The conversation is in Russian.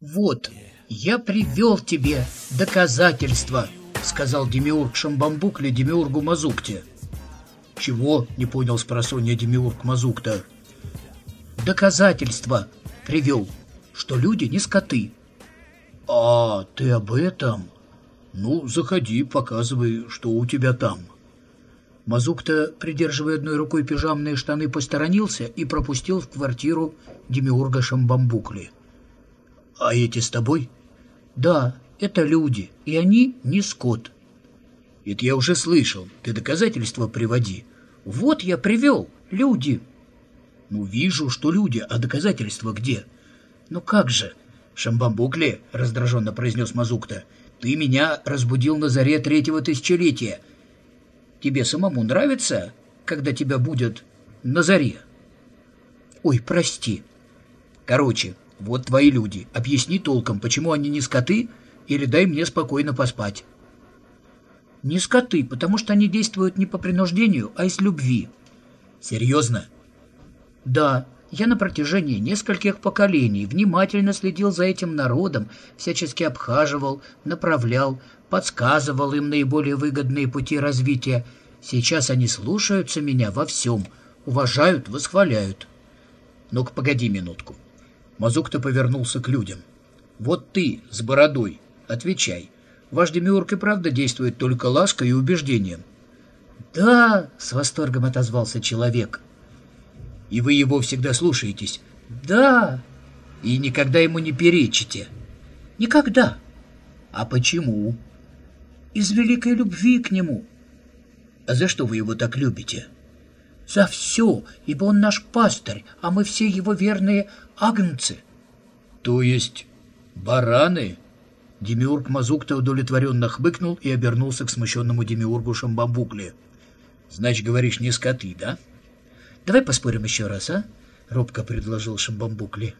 Вот, я привел тебе доказательства, сказал Демиург Шамбамбукле Демиургу Мазукте. Чего? не понял спросонья Демиург Мазукта. Доказательства привел, что люди не скоты. А, ты об этом? Ну, заходи, показывай, что у тебя там. Мазук-то, придерживая одной рукой пижамные штаны, посторонился и пропустил в квартиру Демиурга Шамбамбукли. «А эти с тобой?» «Да, это люди, и они не скот». «Это я уже слышал. Ты доказательства приводи». «Вот я привел. Люди». «Ну, вижу, что люди, а доказательства где?» «Ну как же?» «Шамбамбукли», — раздраженно произнес Мазукта, — «ты меня разбудил на заре третьего тысячелетия» тебе самому нравится, когда тебя будет на заре?» «Ой, прости». «Короче, вот твои люди. Объясни толком, почему они не скоты, или дай мне спокойно поспать». «Не скоты, потому что они действуют не по принуждению, а из любви». «Серьезно?» «Да. Я на протяжении нескольких поколений внимательно следил за этим народом, всячески обхаживал, направлял, подсказывал им наиболее выгодные пути развития. Сейчас они слушаются меня во всем, уважают, восхваляют. Ну-ка, погоди минутку. Мазук-то повернулся к людям. Вот ты с бородой, отвечай. Ваш демиург и правда действует только лаской и убеждением. «Да!» — с восторгом отозвался человек — и вы его всегда слушаетесь?» «Да». «И никогда ему не перечите?» «Никогда». «А почему?» «Из великой любви к нему». «А за что вы его так любите?» «За все, ибо он наш пастырь, а мы все его верные агнцы». «То есть бараны?» Демиург Мазукта удовлетворенно хмыкнул и обернулся к смущенному Демиургу Шамбамбугле. «Значит, говоришь, не скоты, да?» Давай поспорим еще раз, а? — робко предложил Шамбамбукли.